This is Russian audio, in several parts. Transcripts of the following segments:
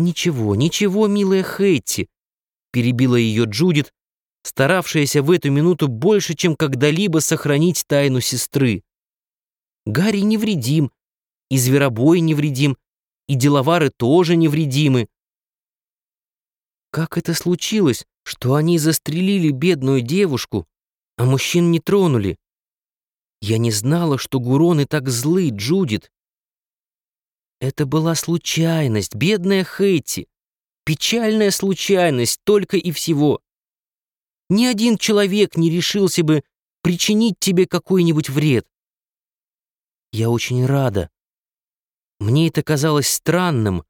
«Ничего, ничего, милая Хэтти», — перебила ее Джудит, старавшаяся в эту минуту больше, чем когда-либо сохранить тайну сестры. «Гарри невредим, и зверобой невредим, и деловары тоже невредимы. Как это случилось, что они застрелили бедную девушку, а мужчин не тронули? Я не знала, что гуроны так злы, Джудит. Это была случайность, бедная Хэти. Печальная случайность, только и всего. Ни один человек не решился бы причинить тебе какой-нибудь вред. Я очень рада. Мне это казалось странным.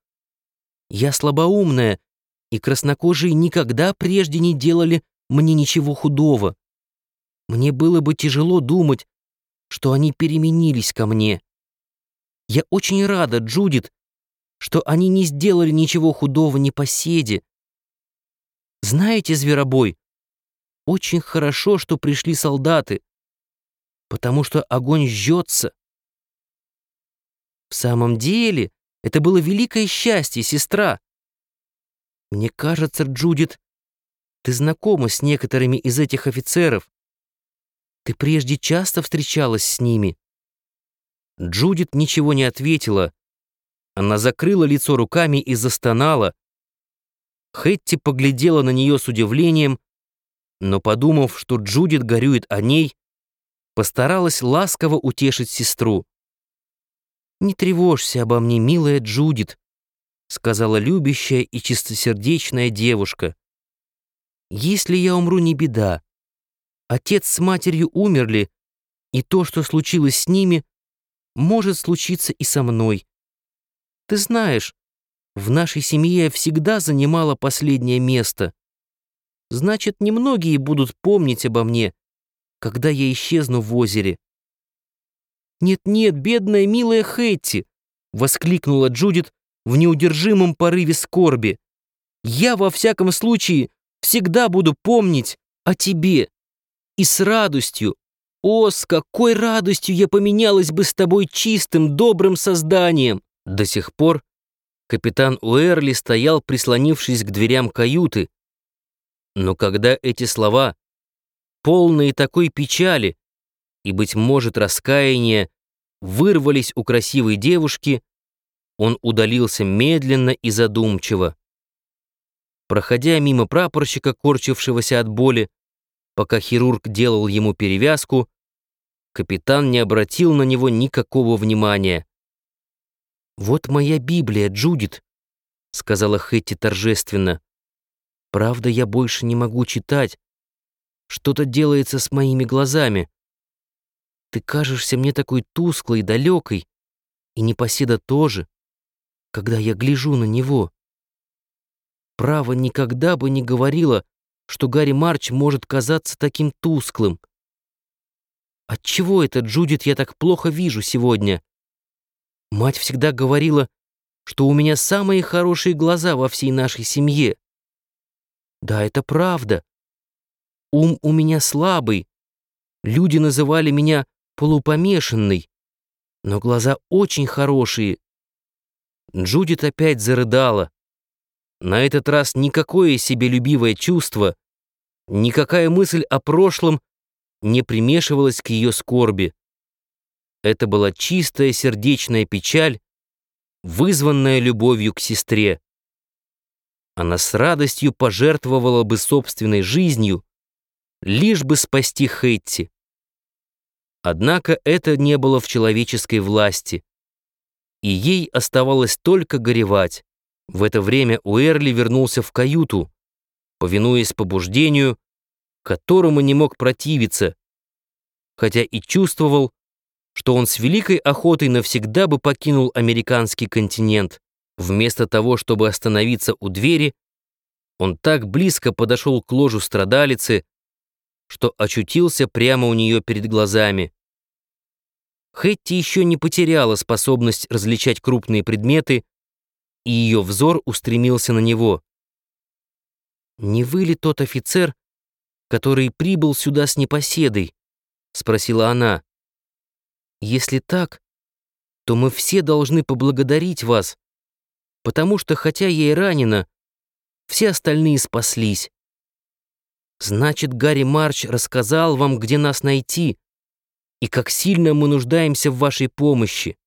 Я слабоумная, и краснокожие никогда прежде не делали мне ничего худого. Мне было бы тяжело думать, что они переменились ко мне. Я очень рада, Джудит, что они не сделали ничего худого ни по седе. Знаете, зверобой, очень хорошо, что пришли солдаты, потому что огонь жжется. В самом деле, это было великое счастье, сестра. Мне кажется, Джудит, ты знакома с некоторыми из этих офицеров. Ты прежде часто встречалась с ними. Джудит ничего не ответила. Она закрыла лицо руками и застонала. Хэтти поглядела на нее с удивлением, но, подумав, что Джудит горюет о ней, постаралась ласково утешить сестру. «Не тревожься обо мне, милая Джудит», — сказала любящая и чистосердечная девушка. «Если я умру, не беда. Отец с матерью умерли, и то, что случилось с ними, может случиться и со мной. Ты знаешь, в нашей семье я всегда занимала последнее место. Значит, немногие будут помнить обо мне, когда я исчезну в озере. «Нет-нет, бедная милая Хэтти!» — воскликнула Джудит в неудержимом порыве скорби. «Я, во всяком случае, всегда буду помнить о тебе. И с радостью, о, с какой радостью я поменялась бы с тобой чистым, добрым созданием!» До сих пор капитан Уэрли стоял, прислонившись к дверям каюты. Но когда эти слова, полные такой печали и, быть может, раскаяния, вырвались у красивой девушки, он удалился медленно и задумчиво. Проходя мимо прапорщика, корчившегося от боли, Пока хирург делал ему перевязку, капитан не обратил на него никакого внимания. «Вот моя Библия, Джудит», — сказала Хэтти торжественно. «Правда, я больше не могу читать. Что-то делается с моими глазами. Ты кажешься мне такой тусклой, далекой, и непоседа тоже, когда я гляжу на него. Право, никогда бы не говорила, что Гарри Марч может казаться таким тусклым. Отчего это, Джудит, я так плохо вижу сегодня? Мать всегда говорила, что у меня самые хорошие глаза во всей нашей семье. Да, это правда. Ум у меня слабый. Люди называли меня полупомешанной, но глаза очень хорошие. Джудит опять зарыдала. На этот раз никакое себелюбивое чувство, никакая мысль о прошлом не примешивалась к ее скорби. Это была чистая сердечная печаль, вызванная любовью к сестре. Она с радостью пожертвовала бы собственной жизнью, лишь бы спасти Хэтти. Однако это не было в человеческой власти, и ей оставалось только горевать. В это время Уэрли вернулся в каюту, повинуясь побуждению, которому не мог противиться, хотя и чувствовал, что он с великой охотой навсегда бы покинул американский континент. Вместо того, чтобы остановиться у двери, он так близко подошел к ложу страдалицы, что очутился прямо у нее перед глазами. Хэтти еще не потеряла способность различать крупные предметы, и ее взор устремился на него. «Не вы ли тот офицер, который прибыл сюда с непоседой?» — спросила она. «Если так, то мы все должны поблагодарить вас, потому что, хотя я и ранена, все остальные спаслись. Значит, Гарри Марч рассказал вам, где нас найти, и как сильно мы нуждаемся в вашей помощи.